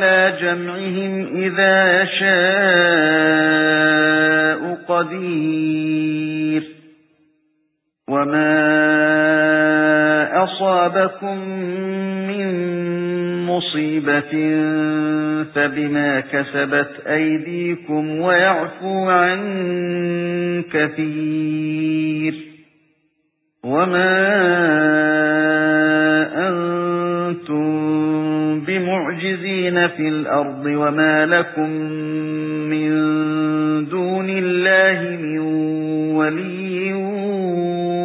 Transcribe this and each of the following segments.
عَلَى جَمْعِهِمْ إِذَا يَشَاءُ قَدِيرٌ وَمَا أَصَابَكُم مِّن مُصِيبَةٍ فَبِمَا كَسَبَتْ أَيْدِيكُمْ وَيَعْفُو عَن كَثِيرٍ وَمَا بِمُعْجِزِينَ فِي الْأَرْضِ وَمَا لَكُم مِّن دُونِ اللَّهِ مِن وَلِيٍّ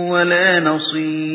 وَلَا نَصِيرٍ.